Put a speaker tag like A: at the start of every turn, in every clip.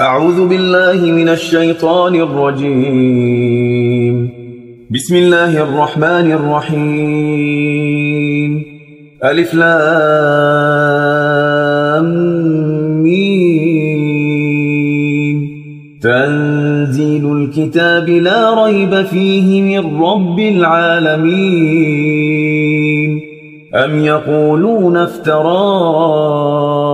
A: أعوذ بالله من الشيطان الرجيم. بسم الله الرحمن الرحيم. ألف لام مين تنزيل الكتاب لا ريب فيه من رب العالمين. أم يقولون افتراه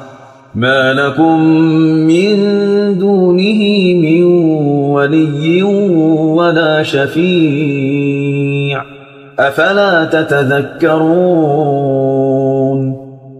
A: ما لكم من دونه من ولي ولا شفيع أفلا تتذكرون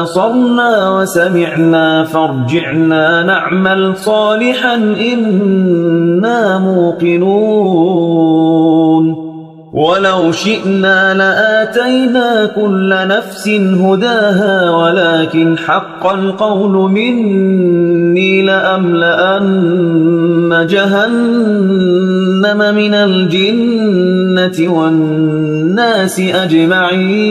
A: أبصرنا وسمعنا فارجعنا نعمل صالحا إنا موقنون. ولو شئنا لآتينا كل نفس هداها ولكن حق القول مني لأملأن جهنم من الجنة والناس أجمعين.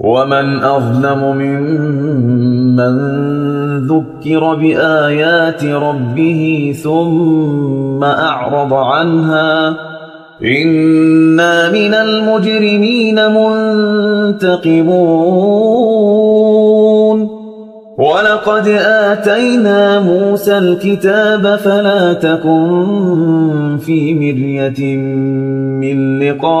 A: ومن أظلم ممن ذكر بآيات ربه ثم أعرض عنها إنا من المجرمين منتقمون ولقد آتينا موسى الكتاب فلا تكن في مرية من لقائه